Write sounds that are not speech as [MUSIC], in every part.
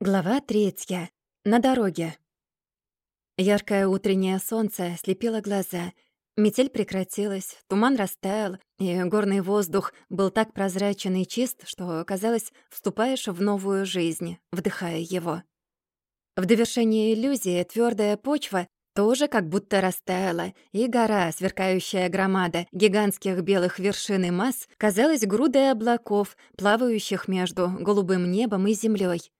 Глава третья. На дороге. Яркое утреннее солнце слепило глаза. Метель прекратилась, туман растаял, и горный воздух был так прозрачен и чист, что, казалось, вступаешь в новую жизнь, вдыхая его. В довершение иллюзии твердая почва тоже как будто растаяла, и гора, сверкающая громада гигантских белых вершин и масс, казалась грудой облаков, плавающих между голубым небом и землей.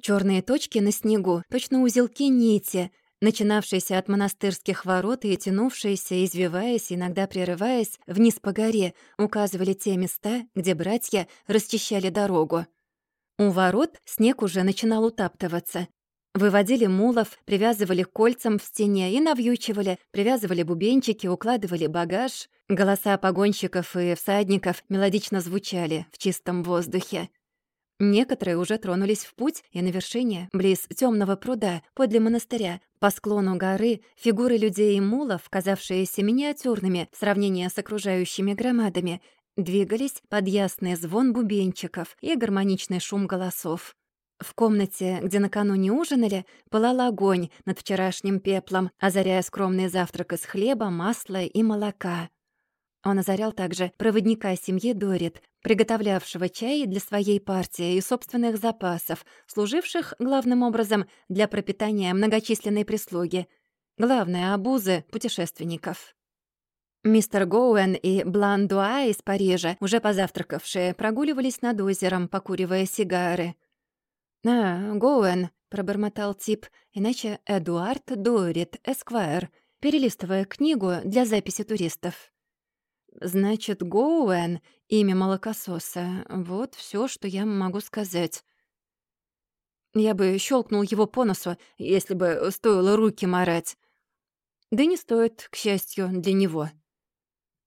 Черные точки на снегу, точно узелки нити, начинавшиеся от монастырских ворот и тянувшиеся, извиваясь, иногда прерываясь, вниз по горе, указывали те места, где братья расчищали дорогу. У ворот снег уже начинал утаптываться. Выводили мулов, привязывали кольцам в стене и навьючивали, привязывали бубенчики, укладывали багаж. Голоса погонщиков и всадников мелодично звучали в чистом воздухе. Некоторые уже тронулись в путь, и на вершине, близ темного пруда, подле монастыря, по склону горы, фигуры людей и мулов, казавшиеся миниатюрными в сравнении с окружающими громадами, двигались под ясный звон бубенчиков и гармоничный шум голосов. В комнате, где накануне ужинали, пылал огонь над вчерашним пеплом, озаряя скромный завтрак из хлеба, масла и молока. Он озарял также проводника семьи Дорит, приготовлявшего чай для своей партии и собственных запасов, служивших, главным образом, для пропитания многочисленной прислуги. Главные обузы путешественников. Мистер Гоуэн и Блан Дуа из Парижа, уже позавтракавшие, прогуливались над озером, покуривая сигары. «А, Гоуэн», — пробормотал тип, иначе Эдуард Дорит, Эсквайр, перелистывая книгу для записи туристов. Значит, Гоуэн — имя молокососа. Вот все, что я могу сказать. Я бы щелкнул его по носу, если бы стоило руки марать. Да не стоит, к счастью, для него.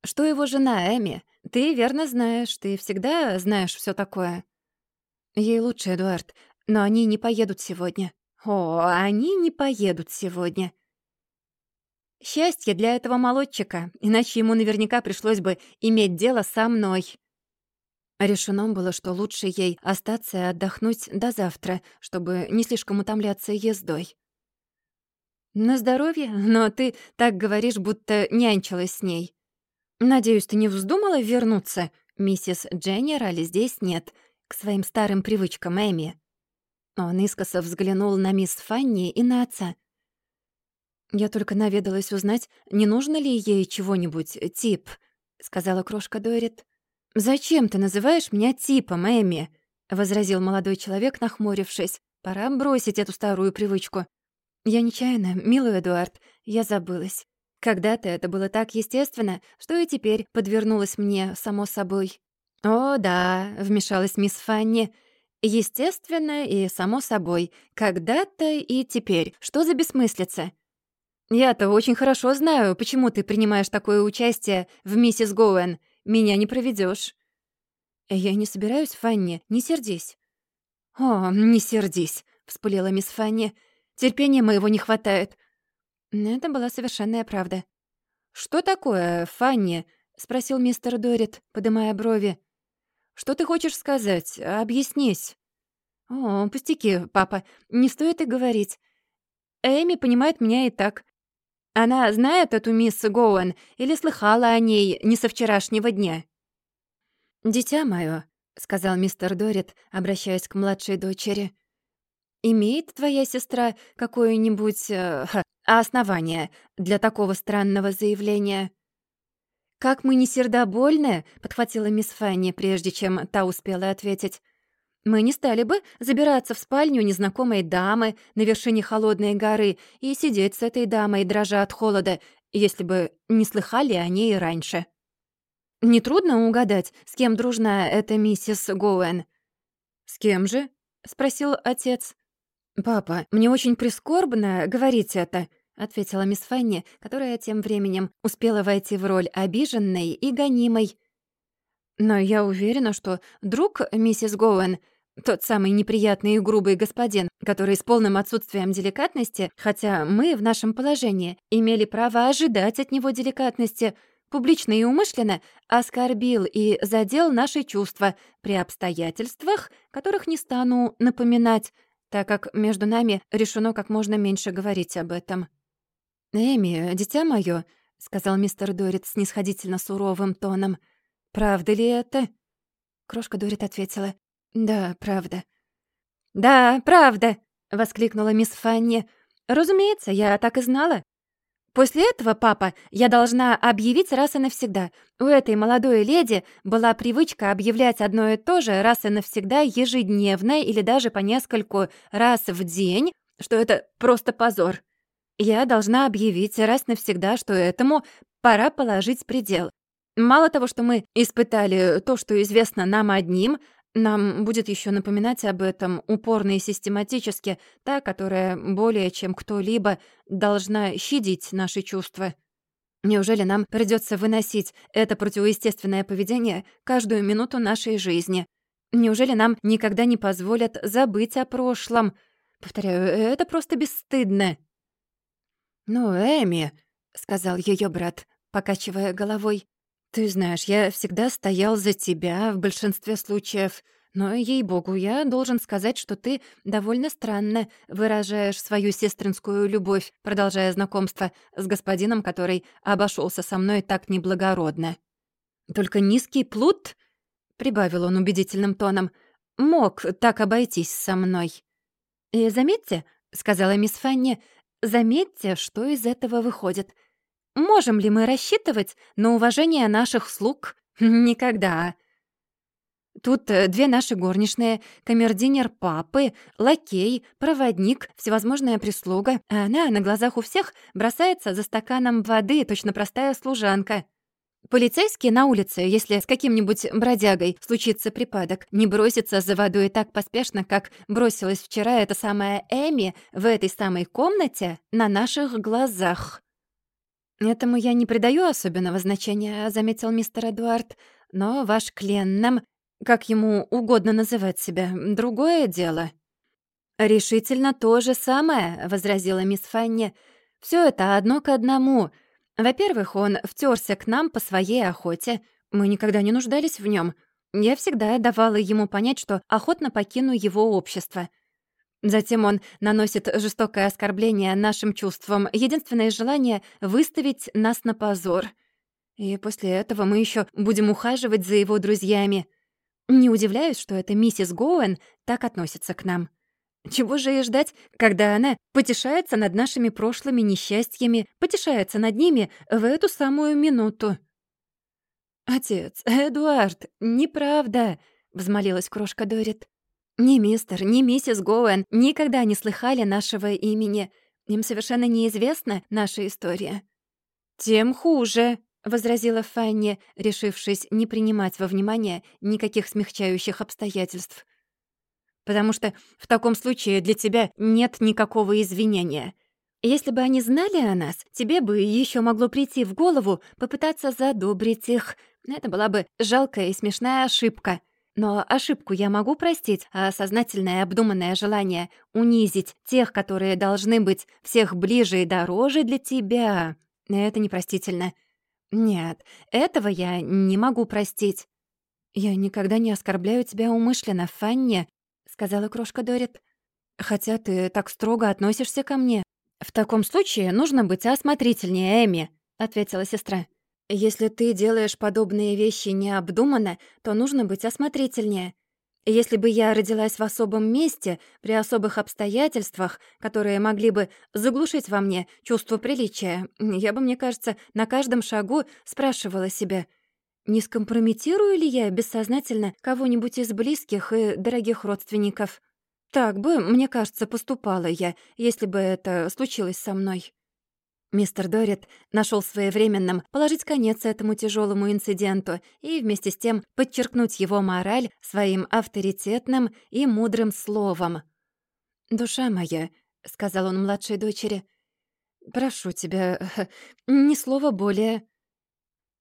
Что его жена Эми? Ты верно знаешь, ты всегда знаешь все такое. Ей лучше, Эдуард, но они не поедут сегодня. О, они не поедут сегодня. Счастье для этого молодчика, иначе ему наверняка пришлось бы иметь дело со мной. Решено было, что лучше ей остаться и отдохнуть до завтра, чтобы не слишком утомляться ездой. «На здоровье, но ты так говоришь, будто нянчилась с ней. Надеюсь, ты не вздумала вернуться? Миссис Дженнерали здесь нет, к своим старым привычкам Эми». Он искоса взглянул на мисс Фанни и на отца. «Я только наведалась узнать, не нужно ли ей чего-нибудь, э, тип», — сказала крошка Дорит. «Зачем ты называешь меня типом, Эми?» — возразил молодой человек, нахмурившись. «Пора бросить эту старую привычку». «Я нечаянно, милый Эдуард, я забылась. Когда-то это было так естественно, что и теперь подвернулось мне само собой». «О, да», — вмешалась мисс Фанни. «Естественно и само собой. Когда-то и теперь. Что за бессмыслица?» «Я-то очень хорошо знаю, почему ты принимаешь такое участие в миссис Гоуэн. Меня не проведешь. «Я не собираюсь, Фанни, не сердись». «О, не сердись», — вспылила мисс Фанни. «Терпения моего не хватает». Это была совершенная правда. «Что такое, Фанни?» — спросил мистер Дорит, подымая брови. «Что ты хочешь сказать? Объяснись». «О, пустяки, папа, не стоит и говорить. Эми понимает меня и так. Она знает эту мисс Гоуэн или слыхала о ней не со вчерашнего дня?» «Дитя моё», — сказал мистер Дорит, обращаясь к младшей дочери, «имеет твоя сестра какое-нибудь э, основание для такого странного заявления?» «Как мы не сердобольны», — подхватила мисс Фанни, прежде чем та успела ответить. Мы не стали бы забираться в спальню незнакомой дамы на вершине холодной горы и сидеть с этой дамой, дрожа от холода, если бы не слыхали о ней раньше. Нетрудно угадать, с кем дружна эта миссис Гоуэн. «С кем же?» — спросил отец. «Папа, мне очень прискорбно говорить это», — ответила мисс Фанни, которая тем временем успела войти в роль обиженной и гонимой. «Но я уверена, что друг миссис Гоуэн — тот самый неприятный и грубый господин, который с полным отсутствием деликатности, хотя мы в нашем положении имели право ожидать от него деликатности, публично и умышленно оскорбил и задел наши чувства при обстоятельствах, которых не стану напоминать, так как между нами решено как можно меньше говорить об этом. «Эми, дитя моё», — сказал мистер Дорит снисходительно суровым тоном, — «правда ли это?» Крошка Дорит ответила, «Да, правда». «Да, правда!» — воскликнула мисс Фанни. «Разумеется, я так и знала. После этого, папа, я должна объявить раз и навсегда. У этой молодой леди была привычка объявлять одно и то же раз и навсегда ежедневно или даже по нескольку раз в день, что это просто позор. Я должна объявить раз навсегда, что этому пора положить предел. Мало того, что мы испытали то, что известно нам одним, нам будет еще напоминать об этом упорно и систематически та, которая более чем кто-либо должна щадить наши чувства. Неужели нам придется выносить это противоестественное поведение каждую минуту нашей жизни? Неужели нам никогда не позволят забыть о прошлом? Повторяю, это просто бесстыдно. «Ну, Эми», — сказал ее брат, покачивая головой, «Ты знаешь, я всегда стоял за тебя в большинстве случаев, но, ей-богу, я должен сказать, что ты довольно странно выражаешь свою сестринскую любовь, продолжая знакомство с господином, который обошелся со мной так неблагородно. Только низкий плут, — прибавил он убедительным тоном, — мог так обойтись со мной. «И заметьте», — сказала мисс Фанни, — «заметьте, что из этого выходит. Можем ли мы рассчитывать на уважение наших слуг? [LAUGHS] Никогда. Тут э, две наши горничные, камердинер папы, лакей, проводник, всевозможная прислуга. Она на глазах у всех бросается за стаканом воды, точно простая служанка. Полицейские на улице, если с каким-нибудь бродягой случится припадок, не бросится за водой так поспешно, как бросилась вчера эта самая Эми в этой самой комнате на наших глазах. «Этому я не придаю особенного значения», — заметил мистер Эдуард. «Но ваш Кленном, как ему угодно называть себя, другое дело». «Решительно то же самое», — возразила мисс Фанни. Все это одно к одному. Во-первых, он втерся к нам по своей охоте. Мы никогда не нуждались в нем. Я всегда давала ему понять, что охотно покину его общество». Затем он наносит жестокое оскорбление нашим чувствам, единственное желание — выставить нас на позор. И после этого мы еще будем ухаживать за его друзьями. Не удивляюсь, что эта миссис Гоуэн так относится к нам. Чего же и ждать, когда она потешается над нашими прошлыми несчастьями, потешается над ними в эту самую минуту? «Отец, Эдуард, неправда!» — взмолилась крошка Дорит. Ни мистер, ни миссис Гоуэн никогда не слыхали нашего имени. Им совершенно неизвестна наша история». «Тем хуже», — возразила Фанни, решившись не принимать во внимание никаких смягчающих обстоятельств. «Потому что в таком случае для тебя нет никакого извинения. Если бы они знали о нас, тебе бы еще могло прийти в голову попытаться задобрить их. Это была бы жалкая и смешная ошибка». Но ошибку я могу простить, а сознательное обдуманное желание унизить тех, которые должны быть всех ближе и дороже для тебя — это непростительно. Нет, этого я не могу простить. «Я никогда не оскорбляю тебя умышленно, Фанни», — сказала крошка Дорит. «Хотя ты так строго относишься ко мне. В таком случае нужно быть осмотрительнее, Эми», — ответила сестра. Если ты делаешь подобные вещи необдуманно, то нужно быть осмотрительнее. Если бы я родилась в особом месте, при особых обстоятельствах, которые могли бы заглушить во мне чувство приличия, я бы, мне кажется, на каждом шагу спрашивала себя, не скомпрометирую ли я бессознательно кого-нибудь из близких и дорогих родственников. Так бы, мне кажется, поступала я, если бы это случилось со мной. Мистер Дорит нашел своевременным положить конец этому тяжелому инциденту и вместе с тем подчеркнуть его мораль своим авторитетным и мудрым словом. «Душа моя», — сказал он младшей дочери, — «прошу тебя, [LAUGHS] ни слова более».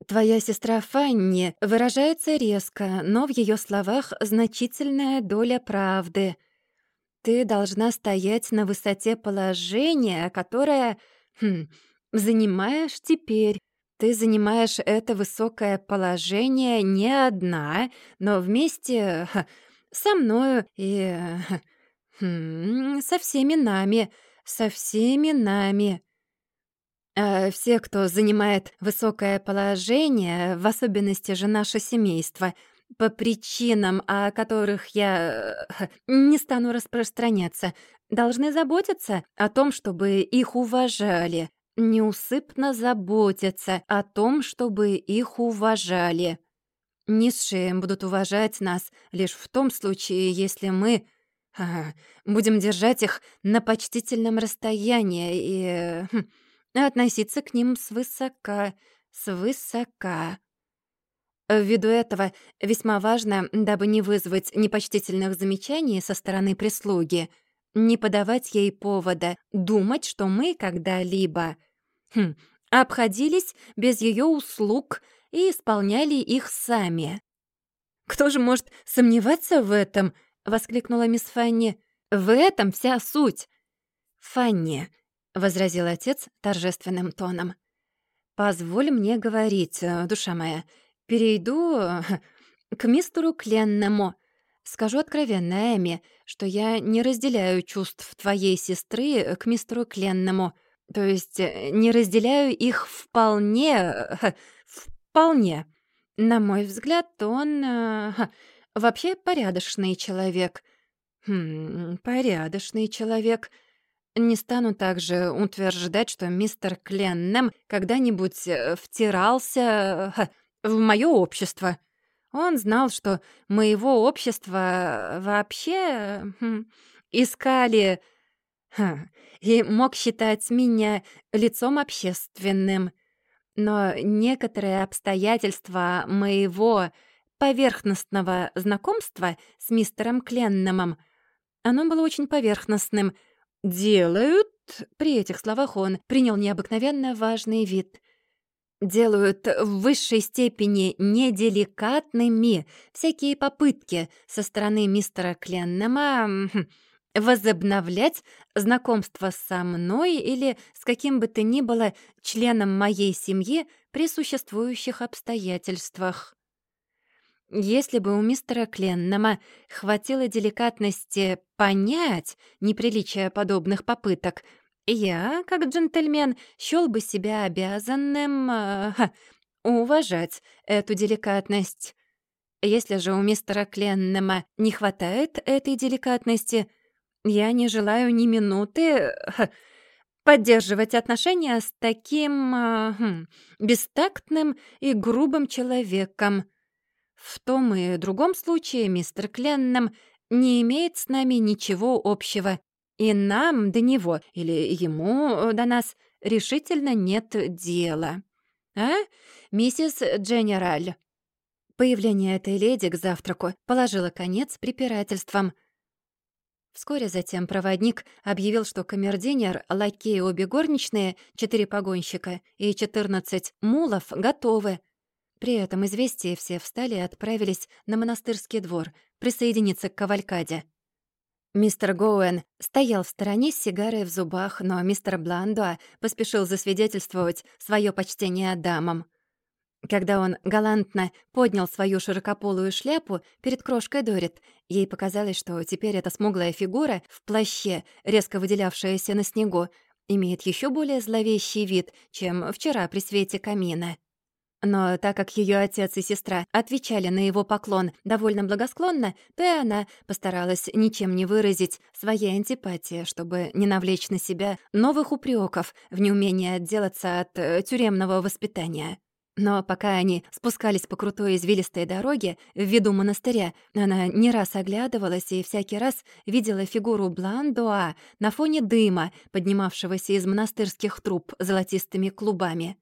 Твоя сестра Фанни выражается резко, но в ее словах значительная доля правды. Ты должна стоять на высоте положения, которое Хм, занимаешь теперь. Ты занимаешь это высокое положение не одна, но вместе со мною и... Хм, со всеми нами, со всеми нами. А все, кто занимает высокое положение, в особенности же наше семейство, по причинам, о которых я не стану распространяться, должны заботиться о том, чтобы их уважали, неусыпно заботиться о том, чтобы их уважали. Низшие будут уважать нас лишь в том случае, если мы ага, будем держать их на почтительном расстоянии и хм, относиться к ним свысока, свысока. Ввиду этого весьма важно, дабы не вызвать непочтительных замечаний со стороны прислуги, не подавать ей повода думать, что мы когда-либо хм, обходились без ее услуг и исполняли их сами. «Кто же может сомневаться в этом?» — воскликнула мисс Фанни. «В этом вся суть!» «Фанни», — возразил отец торжественным тоном. «Позволь мне говорить, э, душа моя. Перейду э, к мистеру Кленному. Скажу откровенно, Эми, что я не разделяю чувств твоей сестры к мистеру Кленному. То есть э, не разделяю их вполне... вполне. На мой взгляд, он э, вообще порядочный человек. Хм, порядочный человек. Не стану также утверждать, что мистер Кленнем когда-нибудь э, втирался в мое общество. Он знал, что моего общества вообще хм, искали ха, и мог считать меня лицом общественным. Но некоторые обстоятельства моего поверхностного знакомства с мистером Кленномом, оно было очень поверхностным, делают... При этих словах он принял необыкновенно важный вид — делают в высшей степени неделикатными всякие попытки со стороны мистера Кленнема возобновлять знакомство со мной или с каким бы то ни было членом моей семьи при существующих обстоятельствах. Если бы у мистера Кленнема хватило деликатности понять неприличие подобных попыток — я, как джентльмен, счёл бы себя обязанным э, уважать эту деликатность. Если же у мистера Кленнема не хватает этой деликатности, я не желаю ни минуты э, поддерживать отношения с таким э, хм, бестактным и грубым человеком. В том и другом случае мистер Кленнем не имеет с нами ничего общего. И нам до него или ему э, до нас решительно нет дела. А, миссис Дженераль?» Появление этой леди к завтраку положило конец препирательствам. Вскоре затем проводник объявил, что камердинер, лакеи обе горничные, четыре погонщика и четырнадцать мулов готовы. При этом известие все встали и отправились на монастырский двор присоединиться к кавалькаде. Мистер Гоуэн стоял в стороне с сигарой в зубах, но мистер Бландуа поспешил засвидетельствовать свое почтение дамам. Когда он галантно поднял свою широкополую шляпу перед крошкой Дорит, ей показалось, что теперь эта смуглая фигура в плаще, резко выделявшаяся на снегу, имеет еще более зловещий вид, чем вчера при свете камина. Но так как ее отец и сестра отвечали на его поклон довольно благосклонно, то и она постаралась ничем не выразить своей антипатии, чтобы не навлечь на себя новых упреков в неумении отделаться от э, тюремного воспитания. Но пока они спускались по крутой извилистой дороге в виду монастыря, она не раз оглядывалась и всякий раз видела фигуру Бландуа на фоне дыма, поднимавшегося из монастырских труб золотистыми клубами.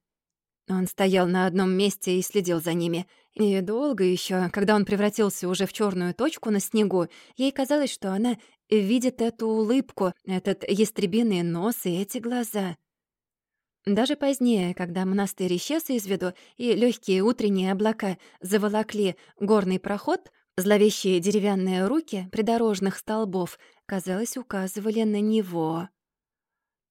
Он стоял на одном месте и следил за ними. И долго еще, когда он превратился уже в черную точку на снегу, ей казалось, что она видит эту улыбку, этот ястребиный нос и эти глаза. Даже позднее, когда монастырь исчез из виду, и легкие утренние облака заволокли горный проход, зловещие деревянные руки придорожных столбов, казалось, указывали на него.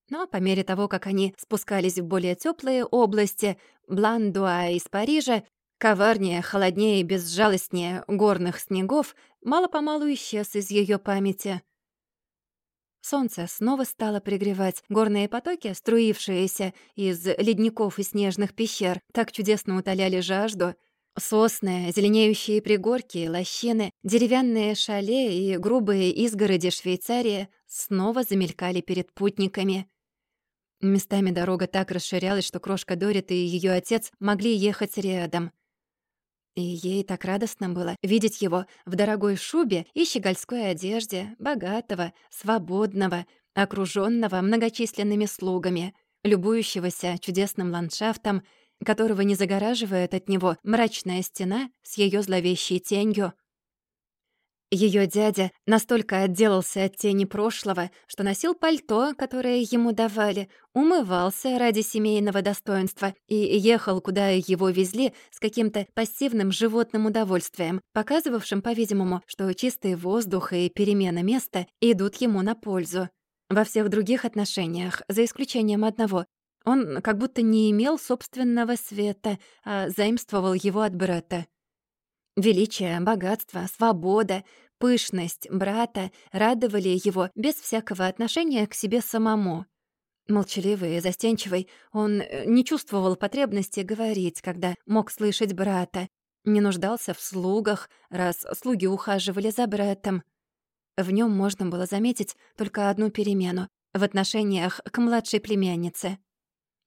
Но по мере того, как они спускались в более теплые области, Бландуа из Парижа, коварнее, холоднее и безжалостнее горных снегов, мало-помалу исчез из ее памяти. Солнце снова стало пригревать. Горные потоки, струившиеся из ледников и снежных пещер, так чудесно утоляли жажду. Сосны, зеленеющие пригорки, лощины, деревянные шале и грубые изгороди Швейцарии снова замелькали перед путниками. Местами дорога так расширялась, что крошка Дорит и ее отец могли ехать рядом. И ей так радостно было видеть его в дорогой шубе и щегольской одежде, богатого, свободного, окружённого многочисленными слугами, любующегося чудесным ландшафтом, которого не загораживает от него мрачная стена с её зловещей тенью — Ее дядя настолько отделался от тени прошлого, что носил пальто, которое ему давали, умывался ради семейного достоинства и ехал, куда его везли, с каким-то пассивным животным удовольствием, показывавшим, по-видимому, что чистый воздух и перемена места идут ему на пользу. Во всех других отношениях, за исключением одного, он как будто не имел собственного света, а заимствовал его от брата. Величие, богатство, свобода, пышность брата радовали его без всякого отношения к себе самому. Молчаливый и застенчивый, он э, не чувствовал потребности говорить, когда мог слышать брата, не нуждался в слугах, раз слуги ухаживали за братом. В нем можно было заметить только одну перемену в отношениях к младшей племяннице.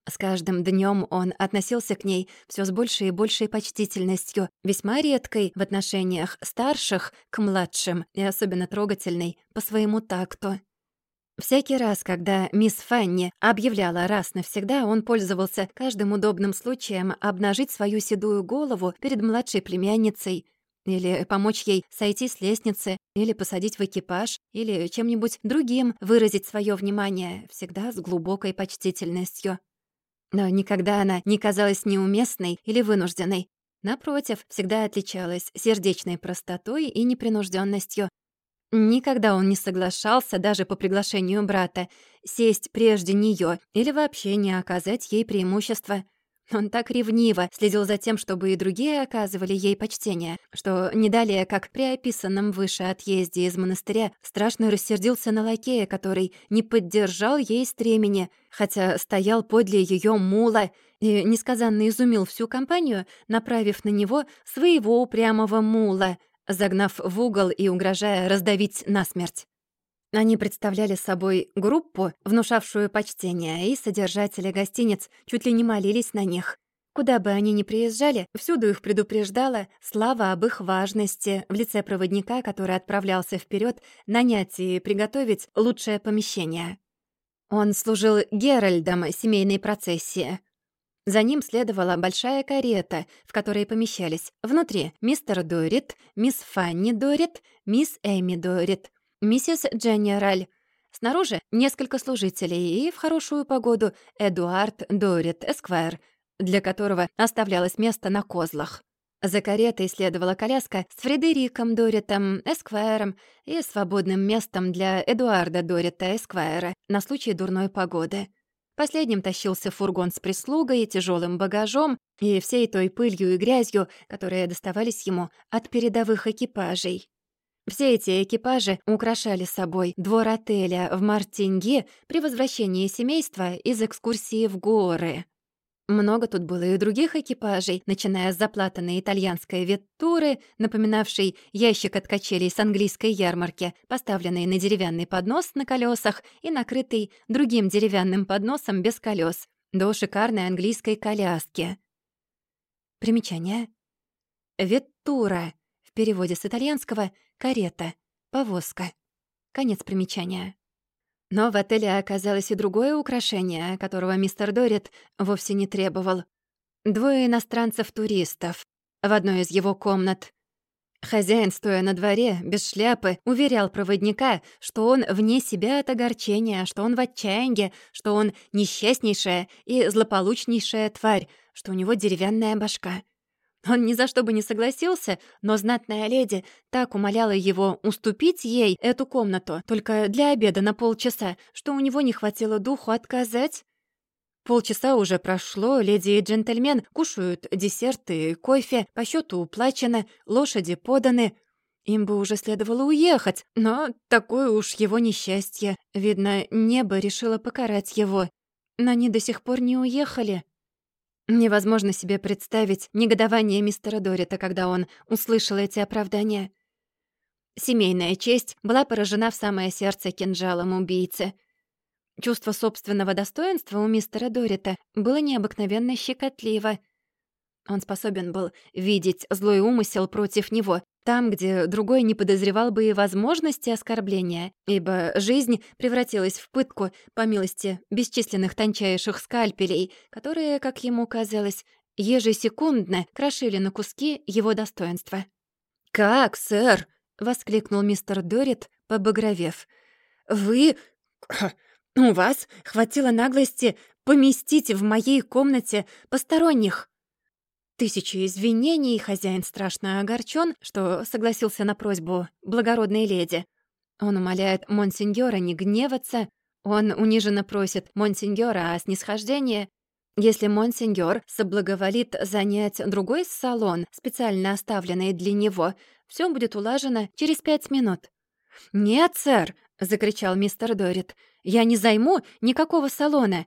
С каждым днем он относился к ней все с большей и большей почтительностью, весьма редкой в отношениях старших к младшим и особенно трогательной по своему такту. Всякий раз, когда мисс Фанни объявляла раз навсегда, он пользовался каждым удобным случаем обнажить свою седую голову перед младшей племянницей или помочь ей сойти с лестницы, или посадить в экипаж, или чем-нибудь другим выразить свое внимание, всегда с глубокой почтительностью. Но никогда она не казалась неуместной или вынужденной. Напротив, всегда отличалась сердечной простотой и непринужденностью. Никогда он не соглашался, даже по приглашению брата, сесть прежде нее или вообще не оказать ей преимущества. Он так ревниво следил за тем, чтобы и другие оказывали ей почтение, что не далее, как при описанном выше отъезде из монастыря, страшно рассердился на лакея, который не поддержал ей стремени, хотя стоял подле ее мула и несказанно изумил всю компанию, направив на него своего упрямого мула, загнав в угол и угрожая раздавить насмерть. Они представляли собой группу, внушавшую почтение, и содержатели гостиниц чуть ли не молились на них. Куда бы они ни приезжали, всюду их предупреждала слава об их важности в лице проводника, который отправлялся вперед нанять и приготовить лучшее помещение. Он служил Геральдом семейной процессии. За ним следовала большая карета, в которой помещались внутри мистер Дорит, мисс Фанни Дорит, мисс Эми Дорит, миссис Дженераль. Снаружи несколько служителей и в хорошую погоду Эдуард Дорит Эсквайр, для которого оставлялось место на козлах. За каретой следовала коляска с Фредериком Доритом Эсквайром и свободным местом для Эдуарда Дорита Эсквайра на случай дурной погоды. Последним тащился фургон с прислугой и тяжелым багажом и всей той пылью и грязью, которые доставались ему от передовых экипажей. Все эти экипажи украшали собой двор отеля в Мартинге при возвращении семейства из экскурсии в горы. Много тут было и других экипажей, начиная с заплатанной итальянской веттуры, напоминавшей ящик от качелей с английской ярмарки, поставленный на деревянный поднос на колесах и накрытый другим деревянным подносом без колес, до шикарной английской коляски. Примечание. Веттура. В переводе с итальянского «карета», «повозка». Конец примечания. Но в отеле оказалось и другое украшение, которого мистер Дорит вовсе не требовал. Двое иностранцев-туристов в одной из его комнат. Хозяин, стоя на дворе, без шляпы, уверял проводника, что он вне себя от огорчения, что он в отчаянии, что он несчастнейшая и злополучнейшая тварь, что у него деревянная башка. Он ни за что бы не согласился, но знатная леди так умоляла его уступить ей эту комнату только для обеда на полчаса, что у него не хватило духу отказать. Полчаса уже прошло, леди и джентльмен кушают десерты, кофе, по счету уплачено, лошади поданы. Им бы уже следовало уехать, но такое уж его несчастье. Видно, небо решило покарать его. Но они до сих пор не уехали. Невозможно себе представить негодование мистера Дорита, когда он услышал эти оправдания. Семейная честь была поражена в самое сердце кинжалом убийцы. Чувство собственного достоинства у мистера Дорита было необыкновенно щекотливо. Он способен был видеть злой умысел против него, там, где другой не подозревал бы и возможности оскорбления, ибо жизнь превратилась в пытку по милости бесчисленных тончайших скальпелей, которые, как ему казалось, ежесекундно крошили на куски его достоинства. «Как, сэр?» — воскликнул мистер Дорит, побагровев. «Вы... [CLEARS THROAT] у вас хватило наглости поместить в моей комнате посторонних?» Тысячи извинений, хозяин страшно огорчен, что согласился на просьбу благородной леди. Он умоляет монсеньора не гневаться, он униженно просит монсеньора о снисхождении. Если монсеньор соблаговолит занять другой салон, специально оставленный для него, все будет улажено через пять минут. «Нет, сэр!» — закричал мистер Дорит. «Я не займу никакого салона.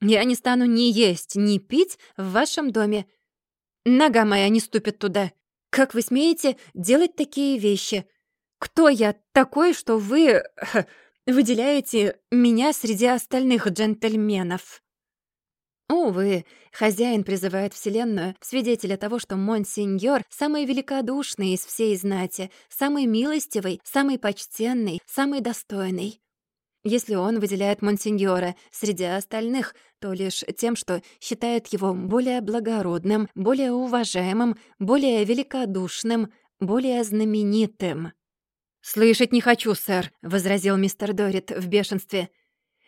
Я не стану ни есть, ни пить в вашем доме. Нога моя не ступит туда. Как вы смеете делать такие вещи? Кто я такой, что вы выделяете меня среди остальных джентльменов?» Увы, хозяин призывает Вселенную свидетеля того, что Монсеньор самый великодушный из всей знати, самый милостивый, самый почтенный, самый достойный. Если он выделяет Монсеньора среди остальных, то лишь тем, что считает его более благородным, более уважаемым, более великодушным, более знаменитым. «Слышать не хочу, сэр», — возразил мистер Дорит в бешенстве.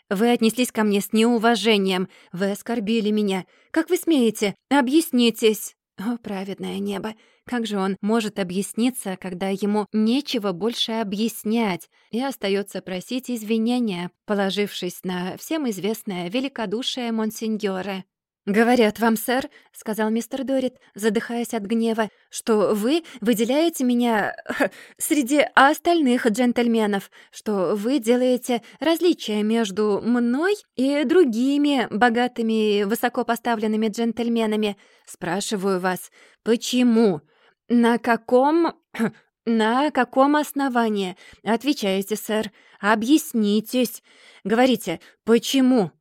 «Вы отнеслись ко мне с неуважением. Вы оскорбили меня. Как вы смеете? Объяснитесь!» О, праведное небо! Как же он может объясниться, когда ему нечего больше объяснять, и остается просить извинения, положившись на всем известное великодушие монсеньора? «Говорят вам, сэр», — сказал мистер Дорит, задыхаясь от гнева, «что вы выделяете меня [LAUGHS] среди остальных джентльменов, что вы делаете различия между мной и другими богатыми высокопоставленными джентльменами. Спрашиваю вас, почему? На каком... [CLEARS THROAT] на каком основании? Отвечайте, сэр. Объяснитесь. Говорите, почему?»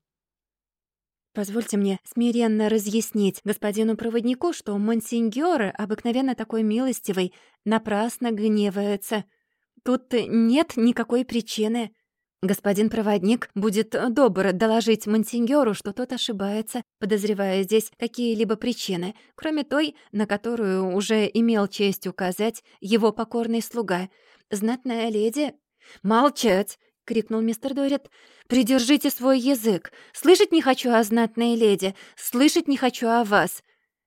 Позвольте мне смиренно разъяснить господину проводнику, что монсеньор, обыкновенно такой милостивый, напрасно гневается. Тут нет никакой причины. Господин проводник будет добр доложить монсеньору, что тот ошибается, подозревая здесь какие-либо причины, кроме той, на которую уже имел честь указать его покорный слуга. Знатная леди... «Молчать!» — крикнул мистер Дорит. «Придержите свой язык! Слышать не хочу о знатной леди! Слышать не хочу о вас!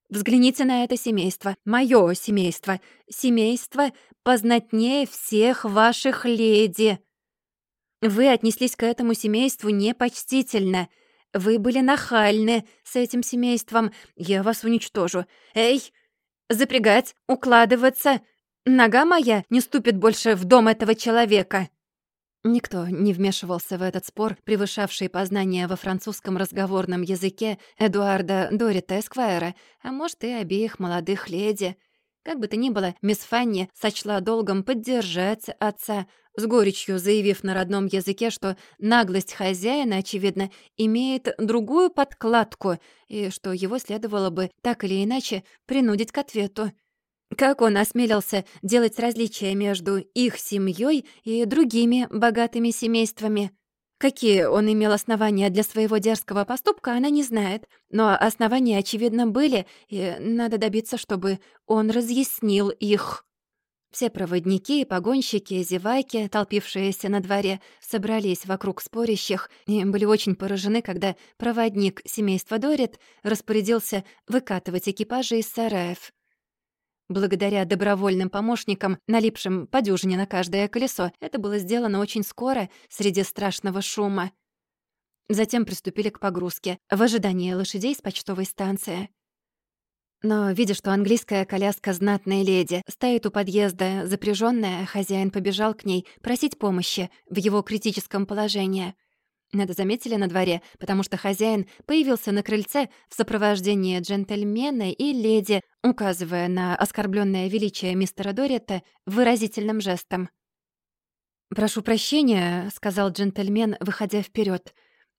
Взгляните на это семейство, мое семейство, семейство познатнее всех ваших леди! Вы отнеслись к этому семейству непочтительно!» Вы были нахальны с этим семейством. Я вас уничтожу. Эй, запрягать, укладываться. Нога моя не ступит больше в дом этого человека». Никто не вмешивался в этот спор, превышавший познания во французском разговорном языке Эдуарда Дорита Эсквайра, а может, и обеих молодых леди. Как бы то ни было, мисс Фанни сочла долгом поддержать отца, с горечью заявив на родном языке, что наглость хозяина, очевидно, имеет другую подкладку, и что его следовало бы так или иначе принудить к ответу. Как он осмелился делать различия между их семьей и другими богатыми семействами? Какие он имел основания для своего дерзкого поступка, она не знает. Но основания, очевидно, были, и надо добиться, чтобы он разъяснил их. Все проводники, погонщики, зевайки, толпившиеся на дворе, собрались вокруг спорящих и были очень поражены, когда проводник семейства Дорит распорядился выкатывать экипажи из сараев. Благодаря добровольным помощникам, налипшим по дюжине на каждое колесо, это было сделано очень скоро, среди страшного шума. Затем приступили к погрузке, в ожидании лошадей с почтовой станции. Но, видя, что английская коляска знатной леди стоит у подъезда, запряженная, хозяин побежал к ней просить помощи в его критическом положении. Это заметили на дворе, потому что хозяин появился на крыльце в сопровождении джентльмена и леди, указывая на оскорбленное величие мистера Доретта выразительным жестом. «Прошу прощения», — сказал джентльмен, выходя вперед.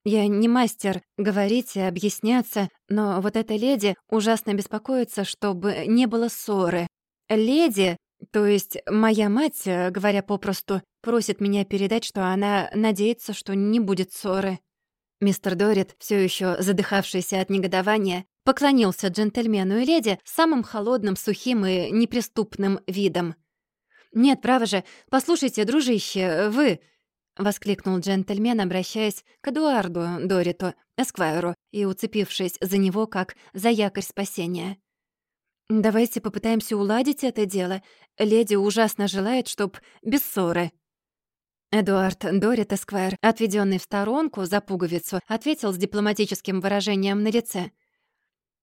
«Я не мастер говорить и объясняться, но вот эта леди ужасно беспокоится, чтобы не было ссоры. Леди, то есть моя мать, говоря попросту, просит меня передать, что она надеется, что не будет ссоры». Мистер Дорит, все еще задыхавшийся от негодования, поклонился джентльмену и леди самым холодным, сухим и неприступным видом. «Нет, право же, послушайте, дружище, вы...» — воскликнул джентльмен, обращаясь к Эдуарду Дориту, Эсквайру, и уцепившись за него как за якорь спасения. «Давайте попытаемся уладить это дело. Леди ужасно желает, чтоб без ссоры». Эдуард Дорит Эсквайр, отведенный в сторонку за пуговицу, ответил с дипломатическим выражением на лице.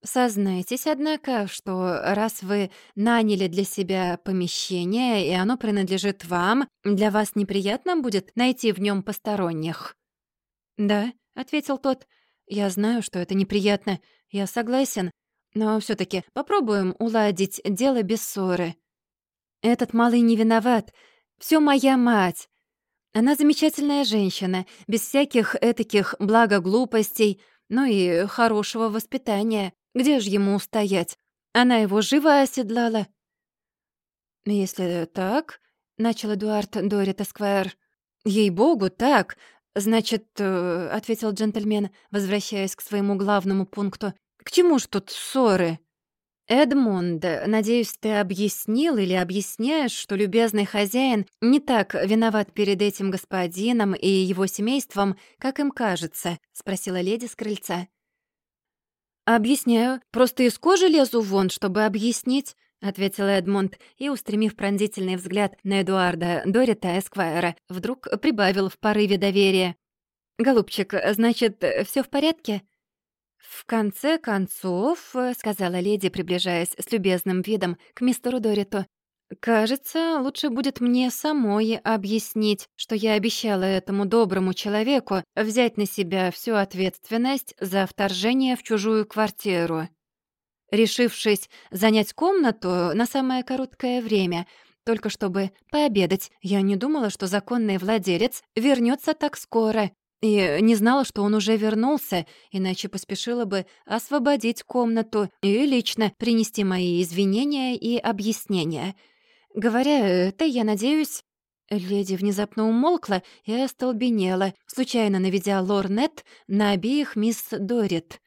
Сознайтесь, однако, что раз вы наняли для себя помещение, и оно принадлежит вам, для вас неприятно будет найти в нем посторонних. «Да», — ответил тот, — «я знаю, что это неприятно, я согласен, но все таки попробуем уладить дело без ссоры. Этот малый не виноват, все моя мать. Она замечательная женщина, без всяких этаких благоглупостей, ну и хорошего воспитания. Где же ему устоять? Она его живо оседлала. «Если так...» — начал Эдуард Дорит Эсквайр. «Ей-богу, так. Значит, э, — ответил джентльмен, возвращаясь к своему главному пункту, — к чему ж тут ссоры?» «Эдмунд, надеюсь, ты объяснил или объясняешь, что любезный хозяин не так виноват перед этим господином и его семейством, как им кажется?» — спросила леди с крыльца. «Объясняю. Просто из кожи лезу вон, чтобы объяснить», — ответил Эдмунд и, устремив пронзительный взгляд на Эдуарда Дорита Эсквайра, вдруг прибавил в порыве доверия. «Голубчик, значит, все в порядке?» «В конце концов», — сказала леди, приближаясь с любезным видом к мистеру Дориту, «кажется, лучше будет мне самой объяснить, что я обещала этому доброму человеку взять на себя всю ответственность за вторжение в чужую квартиру». Решившись занять комнату на самое короткое время, только чтобы пообедать, я не думала, что законный владелец вернется так скоро и не знала, что он уже вернулся, иначе поспешила бы освободить комнату и лично принести мои извинения и объяснения. Говоря это, я надеюсь... Леди внезапно умолкла и остолбенела, случайно наведя лорнет на обеих мисс Дорит.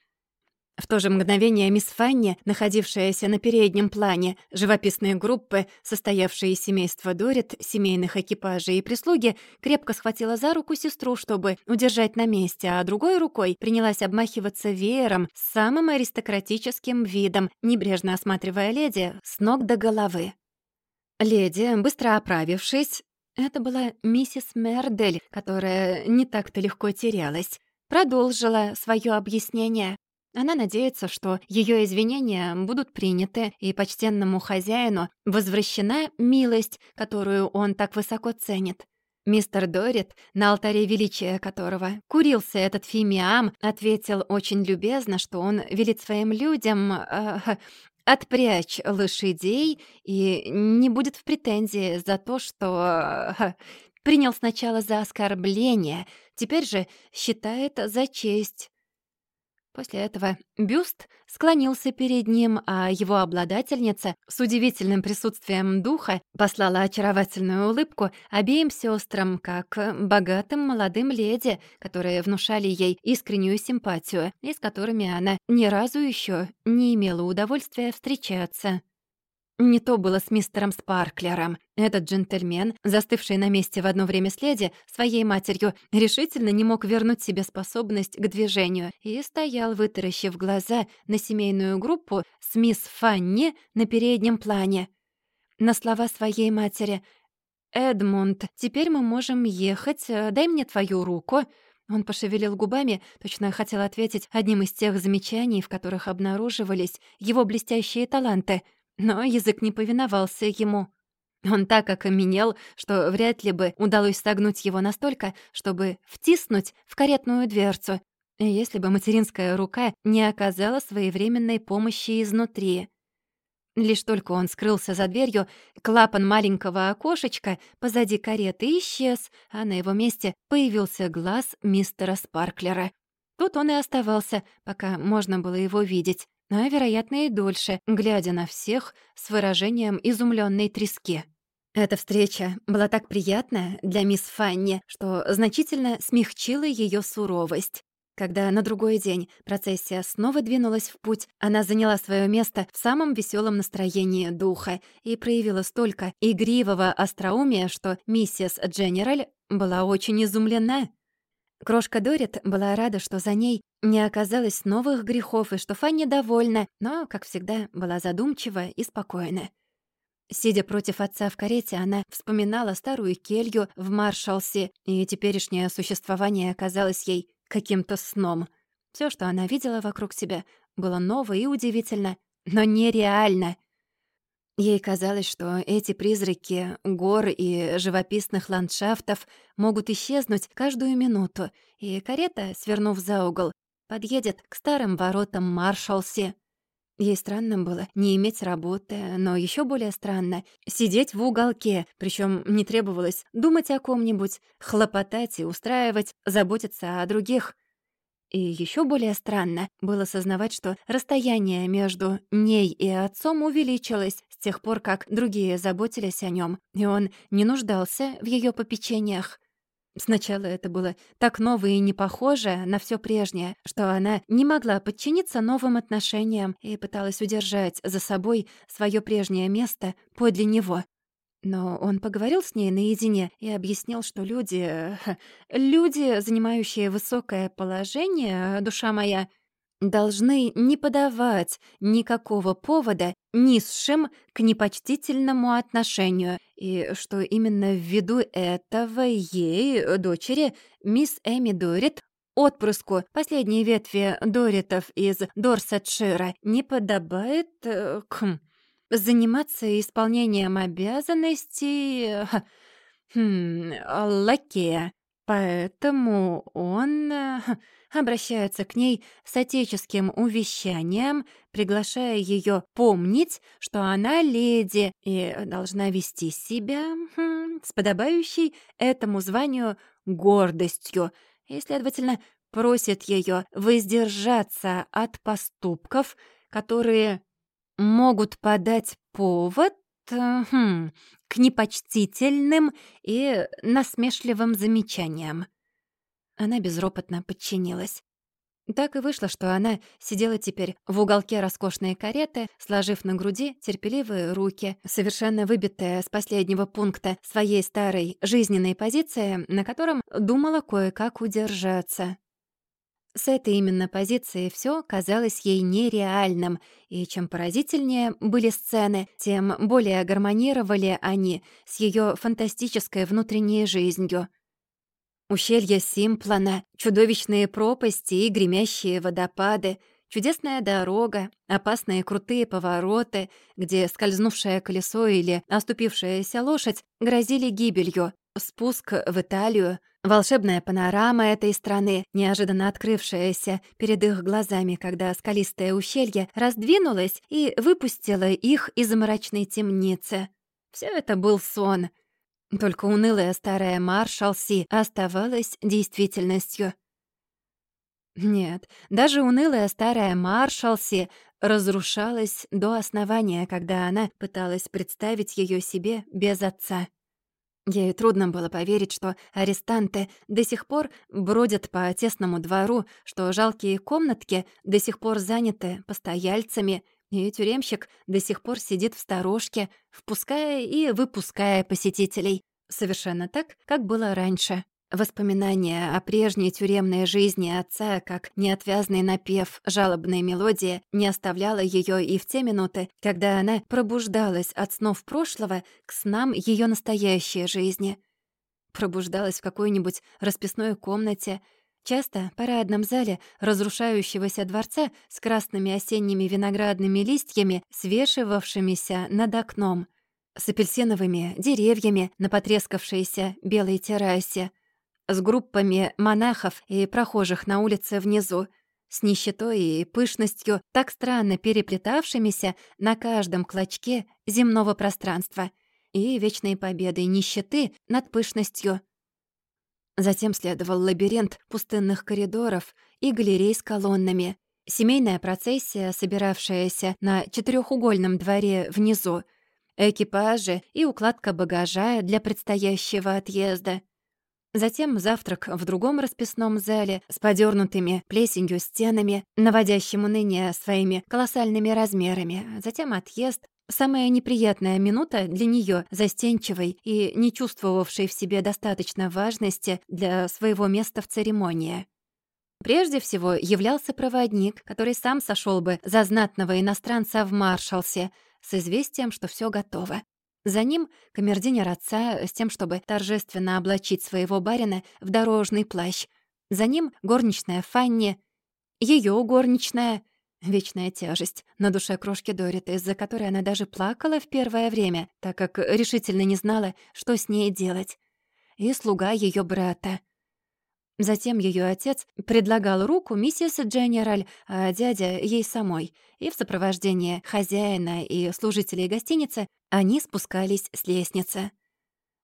В то же мгновение мисс Фанни, находившаяся на переднем плане живописной группы, состоявшей из семейства Дорит, семейных экипажей и прислуги, крепко схватила за руку сестру, чтобы удержать на месте, а другой рукой принялась обмахиваться веером с самым аристократическим видом, небрежно осматривая леди с ног до головы. Леди, быстро оправившись, это была миссис Мердель, которая не так-то легко терялась, продолжила свое объяснение. Она надеется, что ее извинения будут приняты, и почтенному хозяину возвращена милость, которую он так высоко ценит. Мистер Дорит, на алтаре величия которого курился этот фимиам, ответил очень любезно, что он велит своим людям э, [LAUGHS] отпрячь лошадей и не будет в претензии за то, что э, [LAUGHS] принял сначала за оскорбление, теперь же считает за честь. После этого бюст склонился перед ним, а его обладательница с удивительным присутствием духа послала очаровательную улыбку обеим сестрам, как богатым молодым леди, которые внушали ей искреннюю симпатию и с которыми она ни разу еще не имела удовольствия встречаться. Не то было с мистером Спарклером. Этот джентльмен, застывший на месте в одно время с своей матерью, решительно не мог вернуть себе способность к движению и стоял, вытаращив глаза на семейную группу с мисс Фанни на переднем плане. На слова своей матери «Эдмунд, теперь мы можем ехать, дай мне твою руку», Он пошевелил губами, точно хотел ответить одним из тех замечаний, в которых обнаруживались его блестящие таланты, но язык не повиновался ему. Он так окаменел, что вряд ли бы удалось согнуть его настолько, чтобы втиснуть в каретную дверцу, если бы материнская рука не оказала своевременной помощи изнутри. Лишь только он скрылся за дверью, клапан маленького окошечка позади кареты исчез, а на его месте появился глаз мистера Спарклера. Тут он и оставался, пока можно было его видеть, а, вероятно, и дольше, глядя на всех с выражением изумленной трески. Эта встреча была так приятна для мисс Фанни, что значительно смягчила ее суровость. Когда на другой день процессия снова двинулась в путь, она заняла свое место в самом веселом настроении духа и проявила столько игривого остроумия, что миссис Дженераль была очень изумлена. Крошка Дорит была рада, что за ней не оказалось новых грехов и что Фанни довольна, но, как всегда, была задумчива и спокойна. Сидя против отца в карете, она вспоминала старую келью в Маршалсе, и теперешнее существование казалось ей каким-то сном. Все, что она видела вокруг себя, было ново и удивительно, но нереально. Ей казалось, что эти призраки гор и живописных ландшафтов могут исчезнуть каждую минуту, и карета, свернув за угол, подъедет к старым воротам Маршалси. Ей странно было не иметь работы, но еще более странно — сидеть в уголке, причем не требовалось думать о ком-нибудь, хлопотать и устраивать, заботиться о других. И еще более странно было сознавать, что расстояние между ней и отцом увеличилось с тех пор, как другие заботились о нем, и он не нуждался в ее попечениях. Сначала это было так ново и не похоже на все прежнее, что она не могла подчиниться новым отношениям и пыталась удержать за собой свое прежнее место подле него. Но он поговорил с ней наедине и объяснил, что люди... [LAUGHS] люди, занимающие высокое положение, душа моя, должны не подавать никакого повода низшим к непочтительному отношению, и что именно ввиду этого ей, дочери, мисс Эми Дорит, отпрыску последней ветви Доритов из Дорсетшира, не подобает э, к, заниматься исполнением обязанностей хм, лакея. Поэтому он э, обращается к ней с отеческим увещанием, приглашая ее помнить, что она леди и должна вести себя хм, с подобающей этому званию гордостью, и, следовательно, просит ее воздержаться от поступков, которые могут подать повод э, хм, к непочтительным и насмешливым замечаниям. Она безропотно подчинилась. Так и вышло, что она сидела теперь в уголке роскошной кареты, сложив на груди терпеливые руки, совершенно выбитая с последнего пункта своей старой жизненной позиции, на котором думала кое-как удержаться. С этой именно позиции все казалось ей нереальным, и чем поразительнее были сцены, тем более гармонировали они с ее фантастической внутренней жизнью — Ущелья Симплана, чудовищные пропасти и гремящие водопады, чудесная дорога, опасные крутые повороты, где скользнувшее колесо или оступившаяся лошадь грозили гибелью, спуск в Италию, волшебная панорама этой страны, неожиданно открывшаяся перед их глазами, когда скалистое ущелье раздвинулось и выпустило их из мрачной темницы. Все это был сон — только унылая старая Маршалси оставалась действительностью. Нет, даже унылая старая Маршалси разрушалась до основания, когда она пыталась представить ее себе без отца. Ей трудно было поверить, что арестанты до сих пор бродят по тесному двору, что жалкие комнатки до сих пор заняты постояльцами, и тюремщик до сих пор сидит в сторожке, впуская и выпуская посетителей. Совершенно так, как было раньше. Воспоминания о прежней тюремной жизни отца, как неотвязный напев жалобной мелодии, не оставляло ее и в те минуты, когда она пробуждалась от снов прошлого к снам ее настоящей жизни. Пробуждалась в какой-нибудь расписной комнате, Часто в парадном зале разрушающегося дворца с красными осенними виноградными листьями, свешивавшимися над окном, с апельсиновыми деревьями на потрескавшейся белой террасе, с группами монахов и прохожих на улице внизу, с нищетой и пышностью, так странно переплетавшимися на каждом клочке земного пространства, и вечной победой нищеты над пышностью — Затем следовал лабиринт пустынных коридоров и галерей с колоннами, семейная процессия, собиравшаяся на четырехугольном дворе внизу, экипажи и укладка багажа для предстоящего отъезда. Затем завтрак в другом расписном зале с подернутыми плесенью стенами, наводящим уныние своими колоссальными размерами. Затем отъезд, Самая неприятная минута для нее, застенчивой и не чувствовавшей в себе достаточно важности для своего места в церемонии. Прежде всего являлся проводник, который сам сошел бы за знатного иностранца в маршалсе с известием, что все готово. За ним камердинер отца с тем, чтобы торжественно облачить своего барина в дорожный плащ. За ним горничная Фанни, ее горничная — Вечная тяжесть на душе крошки Дориты, из-за которой она даже плакала в первое время, так как решительно не знала, что с ней делать. И слуга ее брата. Затем ее отец предлагал руку миссис Дженераль, а дядя ей самой, и в сопровождении хозяина и служителей гостиницы они спускались с лестницы.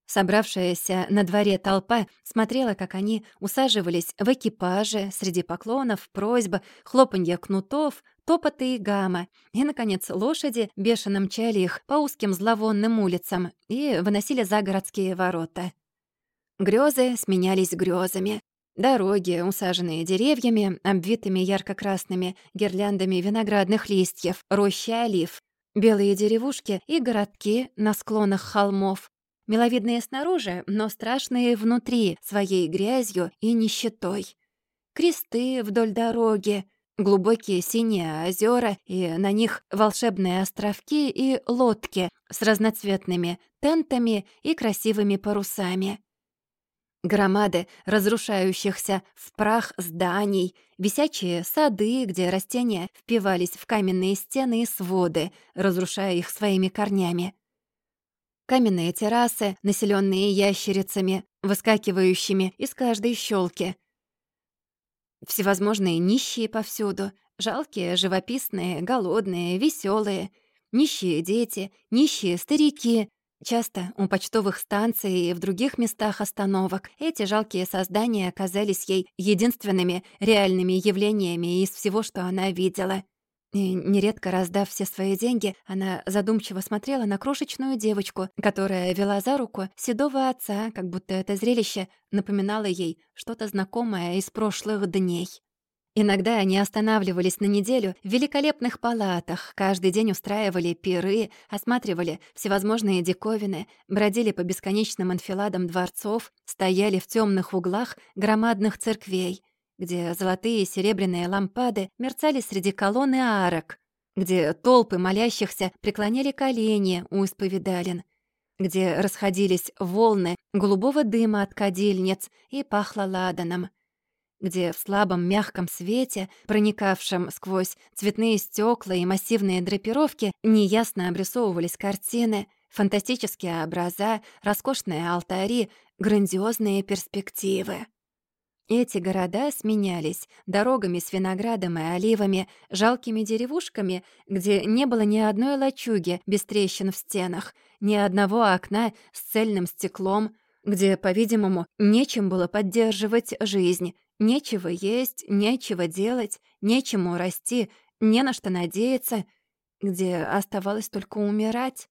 Собравшаяся на дворе толпа смотрела, как они усаживались в экипаже среди поклонов, просьб, хлопанья кнутов, топота и гамма. И, наконец, лошади бешено мчали их по узким зловонным улицам и выносили за городские ворота. Грёзы сменялись грёзами. Дороги, усаженные деревьями, обвитыми ярко-красными гирляндами виноградных листьев, рощи олив, белые деревушки и городки на склонах холмов, Миловидные снаружи, но страшные внутри, своей грязью и нищетой. Кресты вдоль дороги, глубокие синие озера и на них волшебные островки и лодки с разноцветными тентами и красивыми парусами. Громады разрушающихся в прах зданий, висячие сады, где растения впивались в каменные стены и своды, разрушая их своими корнями каменные террасы, населенные ящерицами, выскакивающими из каждой щелки. Всевозможные нищие повсюду, жалкие, живописные, голодные, веселые, нищие дети, нищие старики. Часто у почтовых станций и в других местах остановок эти жалкие создания оказались ей единственными реальными явлениями из всего, что она видела — и, нередко раздав все свои деньги, она задумчиво смотрела на крошечную девочку, которая вела за руку седого отца, как будто это зрелище напоминало ей что-то знакомое из прошлых дней. Иногда они останавливались на неделю в великолепных палатах, каждый день устраивали пиры, осматривали всевозможные диковины, бродили по бесконечным анфиладам дворцов, стояли в темных углах громадных церквей — где золотые и серебряные лампады мерцали среди колонны арок, где толпы молящихся преклоняли колени у исповедалин, где расходились волны голубого дыма от кадильниц и пахло ладаном, где в слабом мягком свете, проникавшем сквозь цветные стекла и массивные драпировки, неясно обрисовывались картины, фантастические образа, роскошные алтари, грандиозные перспективы. Эти города сменялись дорогами с виноградом и оливами, жалкими деревушками, где не было ни одной лачуги без трещин в стенах, ни одного окна с цельным стеклом, где, по-видимому, нечем было поддерживать жизнь, нечего есть, нечего делать, нечему расти, не на что надеяться, где оставалось только умирать.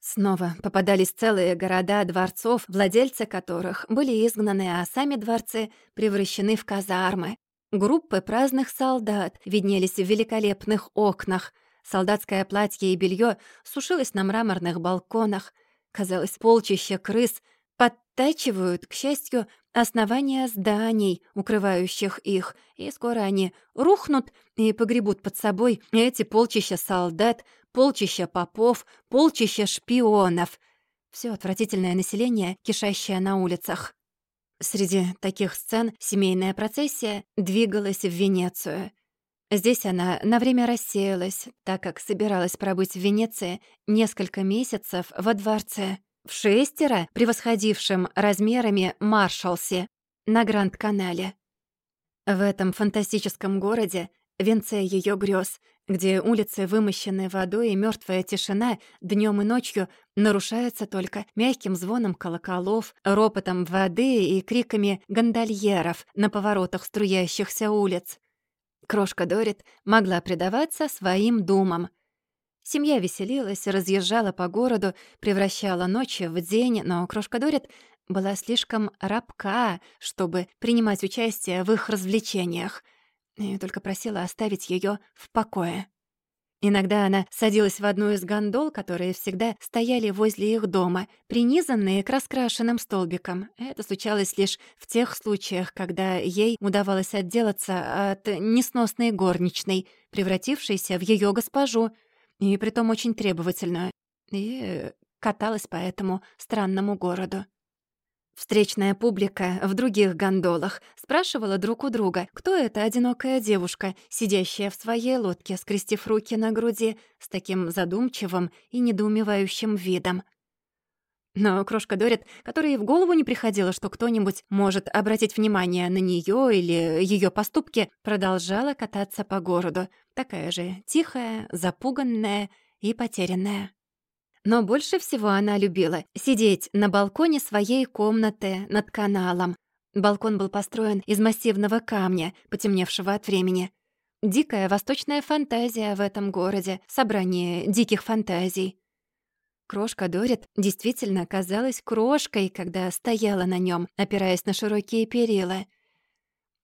Снова попадались целые города дворцов, владельцы которых были изгнаны, а сами дворцы превращены в казармы. Группы праздных солдат виднелись в великолепных окнах. Солдатское платье и белье сушилось на мраморных балконах. Казалось, полчища крыс подтачивают, к счастью, основания зданий, укрывающих их, и скоро они рухнут и погребут под собой эти полчища солдат, полчища попов, полчища шпионов. Все отвратительное население, кишащее на улицах. Среди таких сцен семейная процессия двигалась в Венецию. Здесь она на время рассеялась, так как собиралась пробыть в Венеции несколько месяцев во дворце, в шестеро превосходившем размерами Маршалсе на Гранд-канале. В этом фантастическом городе, венце ее грез, где улицы вымощены водой и мертвая тишина днем и ночью нарушается только мягким звоном колоколов, ропотом воды и криками гондольеров на поворотах струящихся улиц. Крошка Дорит могла предаваться своим думам. Семья веселилась, разъезжала по городу, превращала ночи в день, но крошка Дорит была слишком рабка, чтобы принимать участие в их развлечениях — и только просила оставить ее в покое. Иногда она садилась в одну из гондол, которые всегда стояли возле их дома, принизанные к раскрашенным столбикам. Это случалось лишь в тех случаях, когда ей удавалось отделаться от несносной горничной, превратившейся в ее госпожу, и притом очень требовательную, и каталась по этому странному городу. Встречная публика в других гондолах спрашивала друг у друга, кто эта одинокая девушка, сидящая в своей лодке, скрестив руки на груди, с таким задумчивым и недоумевающим видом. Но крошка Дорит, которой в голову не приходило, что кто-нибудь может обратить внимание на нее или ее поступки, продолжала кататься по городу, такая же тихая, запуганная и потерянная. Но больше всего она любила сидеть на балконе своей комнаты над каналом. Балкон был построен из массивного камня, потемневшего от времени. Дикая восточная фантазия в этом городе, собрание диких фантазий. Крошка Дорит действительно казалась крошкой, когда стояла на нем, опираясь на широкие перила.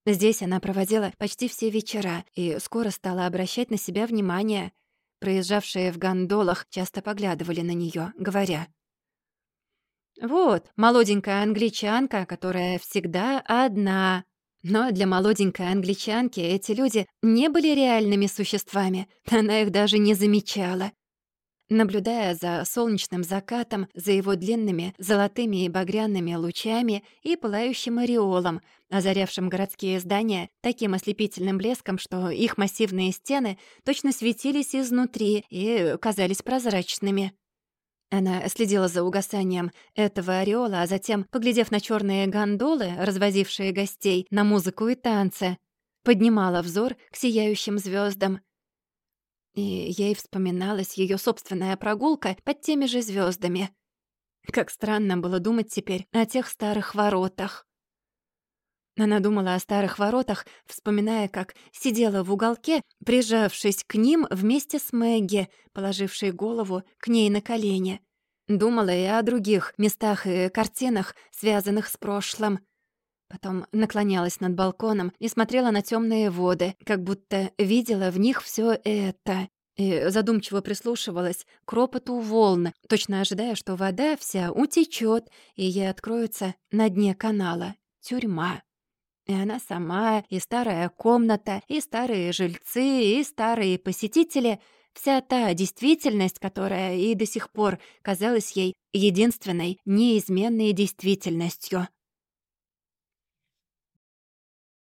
Здесь она проводила почти все вечера и скоро стала обращать на себя внимание. Проезжавшие в гондолах часто поглядывали на нее, говоря. «Вот, молоденькая англичанка, которая всегда одна». Но для молоденькой англичанки эти люди не были реальными существами, она их даже не замечала. Наблюдая за солнечным закатом, за его длинными золотыми и багряными лучами и пылающим ореолом, озарявшим городские здания таким ослепительным блеском, что их массивные стены точно светились изнутри и казались прозрачными. Она следила за угасанием этого ореола, а затем, поглядев на черные гондолы, развозившие гостей на музыку и танцы, поднимала взор к сияющим звездам и ей вспоминалась ее собственная прогулка под теми же звездами. Как странно было думать теперь о тех старых воротах. Она думала о старых воротах, вспоминая, как сидела в уголке, прижавшись к ним вместе с Мэгги, положившей голову к ней на колени. Думала и о других местах и картинах, связанных с прошлым. Потом наклонялась над балконом и смотрела на темные воды, как будто видела в них все это. И задумчиво прислушивалась к ропоту волн, точно ожидая, что вода вся утечет, и ей откроется на дне канала тюрьма. И она сама, и старая комната, и старые жильцы, и старые посетители — вся та действительность, которая и до сих пор казалась ей единственной неизменной действительностью.